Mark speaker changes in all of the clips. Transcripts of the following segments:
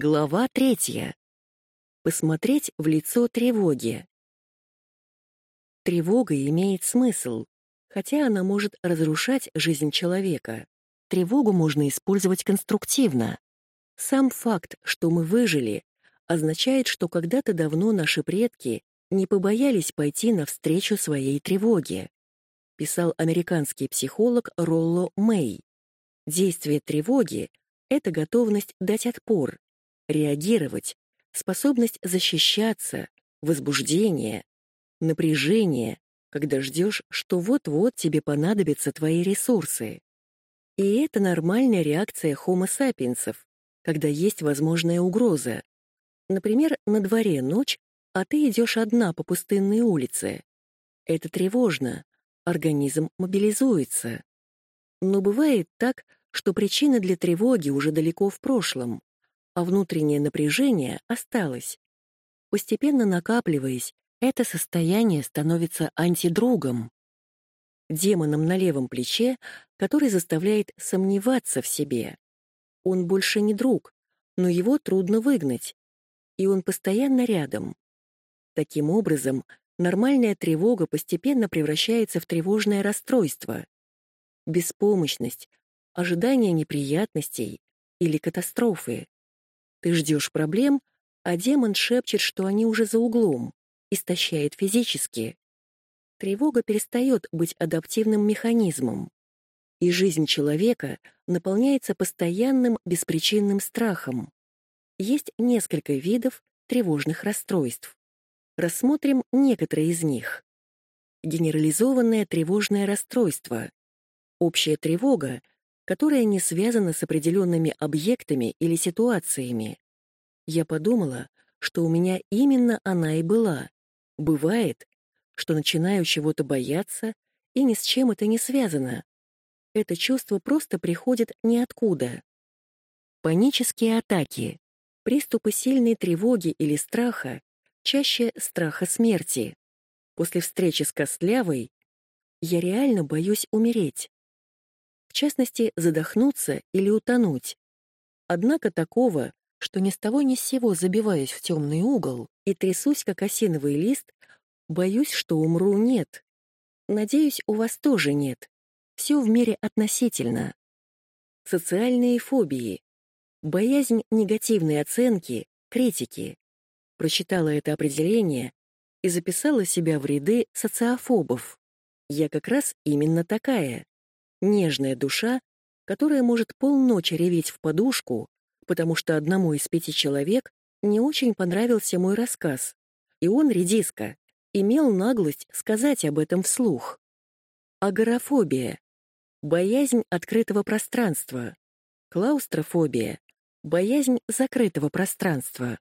Speaker 1: Глава третья. Посмотреть в лицо тревоги. Тревога имеет смысл, хотя она может разрушать жизнь человека. Тревогу можно использовать конструктивно. Сам факт, что мы выжили, означает, что когда-то давно наши предки не побоялись пойти навстречу своей тревоге, писал американский психолог Ролло Мэй. Действие тревоги — это готовность дать отпор, реагировать, способность защищаться, возбуждение, напряжение, когда ждешь, что вот-вот тебе понадобятся твои ресурсы. И это нормальная реакция хомо сапиенсов, когда есть возможная угроза. Например, на дворе ночь, а ты идешь одна по пустынной улице. Это тревожно, организм мобилизуется. Но бывает так, что причина для тревоги уже далеко в прошлом, а внутреннее напряжение осталось. Постепенно накапливаясь, это состояние становится антидругом, демоном на левом плече, который заставляет сомневаться в себе. Он больше не друг, но его трудно выгнать, и он постоянно рядом. Таким образом, нормальная тревога постепенно превращается в тревожное расстройство. Беспомощность, ожидание неприятностей или катастрофы. Ты ждешь проблем, а демон шепчет, что они уже за углом, истощает физически. Тревога перестает быть адаптивным механизмом, и жизнь человека наполняется постоянным беспричинным страхом. Есть несколько видов тревожных расстройств. Рассмотрим некоторые из них. Генерализованное тревожное расстройство. Общая тревога, которая не связана с определенными объектами или ситуациями. Я подумала, что у меня именно она и была. Бывает, что начинаю чего-то бояться, и ни с чем это не связано. Это чувство просто приходит ниоткуда. Панические атаки, приступы сильной тревоги или страха, чаще страха смерти. После встречи с Костлявой я реально боюсь умереть частности, задохнуться или утонуть. Однако такого, что ни с того ни с сего забиваюсь в темный угол и трясусь, как осиновый лист, боюсь, что умру, нет. Надеюсь, у вас тоже нет. Все в мире относительно. Социальные фобии. Боязнь негативной оценки, критики. Прочитала это определение и записала себя в ряды социофобов. Я как раз именно такая нежная душа, которая может полночи реветь в подушку, потому что одному из пяти человек не очень понравился мой рассказ, и он, редиска, имел наглость сказать об этом вслух. Агорафобия — боязнь открытого пространства, клаустрофобия — боязнь закрытого пространства,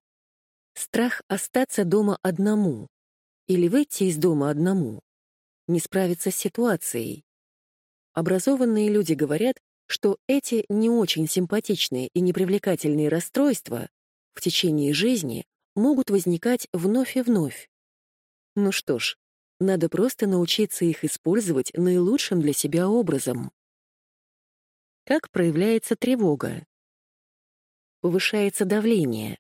Speaker 1: страх остаться дома одному или выйти из дома одному, не справиться с ситуацией, Образованные люди говорят, что эти не очень симпатичные и непривлекательные расстройства в течение жизни могут возникать вновь и вновь. Ну что ж, надо просто научиться их использовать наилучшим для себя образом. Как проявляется тревога? Повышается давление.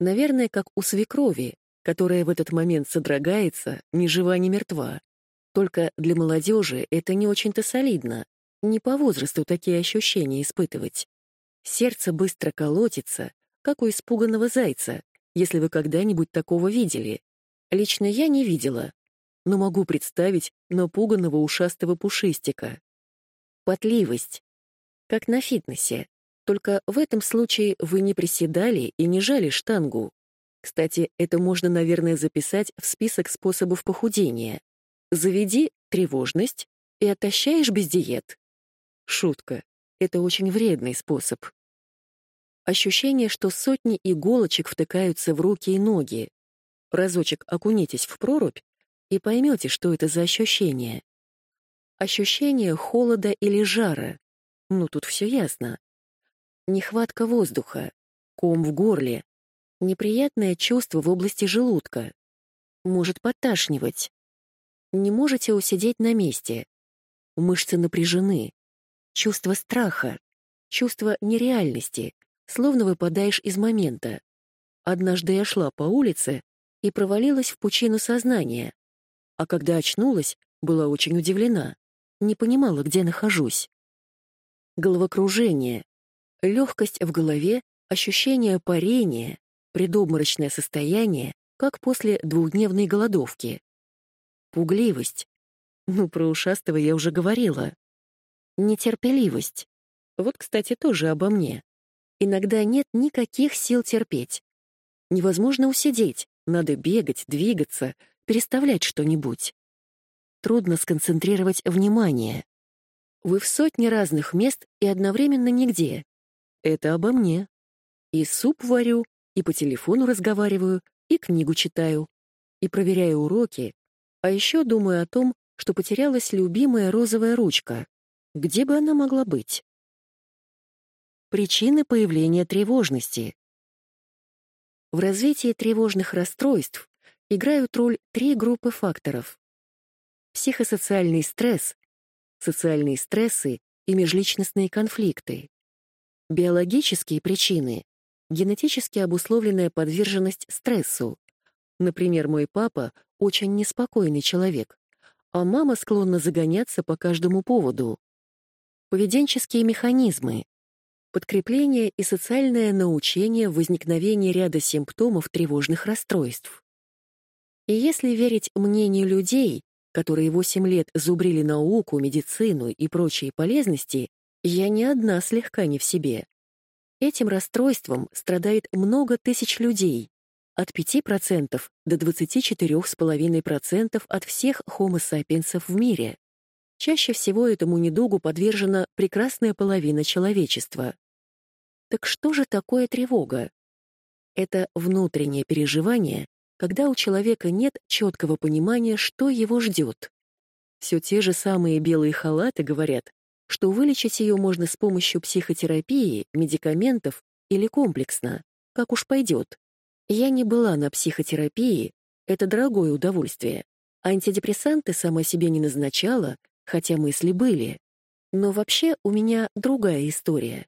Speaker 1: Наверное, как у свекрови, которая в этот момент содрогается, ни жива, ни мертва. Только для молодежи это не очень-то солидно. Не по возрасту такие ощущения испытывать. Сердце быстро колотится, как у испуганного зайца, если вы когда-нибудь такого видели. Лично я не видела, но могу представить напуганного ушастого пушистика. Потливость. Как на фитнесе. Только в этом случае вы не приседали и не жали штангу. Кстати, это можно, наверное, записать в список способов похудения. Заведи тревожность и отощаешь без диет. Шутка. Это очень вредный способ. Ощущение, что сотни иголочек втыкаются в руки и ноги. Разочек окунитесь в прорубь и поймете, что это за ощущение. Ощущение холода или жара. Ну, тут все ясно. Нехватка воздуха, ком в горле, неприятное чувство в области желудка. Может подташнивать. Не можете усидеть на месте. Мышцы напряжены. Чувство страха, чувство нереальности, словно выпадаешь из момента. Однажды я шла по улице и провалилась в пучину сознания, а когда очнулась, была очень удивлена, не понимала, где нахожусь. Головокружение, легкость в голове, ощущение парения, предобморочное состояние, как после двухдневной голодовки. Пугливость. Ну, про ушастого я уже говорила. Нетерпеливость. Вот, кстати, тоже обо мне. Иногда нет никаких сил терпеть. Невозможно усидеть, надо бегать, двигаться, переставлять что-нибудь. Трудно сконцентрировать внимание. Вы в сотне разных мест и одновременно нигде. Это обо мне. И суп варю, и по телефону разговариваю, и книгу читаю, и проверяю уроки, а еще думаю о том, что потерялась любимая розовая ручка. Где бы она могла быть? Причины появления тревожности. В развитии тревожных расстройств играют роль три группы факторов. Психосоциальный стресс, социальные стрессы и межличностные конфликты. Биологические причины — генетически обусловленная подверженность стрессу. Например, мой папа — очень неспокойный человек, а мама склонна загоняться по каждому поводу. Поведенческие механизмы подкрепление и социальное научение в возникновении ряда симптомов тревожных расстройств. И если верить мнению людей, которые 8 лет зубрили науку, медицину и прочие полезности, я не одна слегка не в себе. Этим расстройством страдает много тысяч людей, от 5% до 24,5% от всех homo sapiens в мире. Чаще всего этому недугу подвержена прекрасная половина человечества. Так что же такое тревога? Это внутреннее переживание, когда у человека нет четкого понимания, что его ждет. Все те же самые белые халаты говорят, что вылечить ее можно с помощью психотерапии, медикаментов или комплексно, как уж пойдет. Я не была на психотерапии, это дорогое удовольствие. Антидепрессанты сама себе не назначала, хотя мысли были. Но вообще у меня другая история.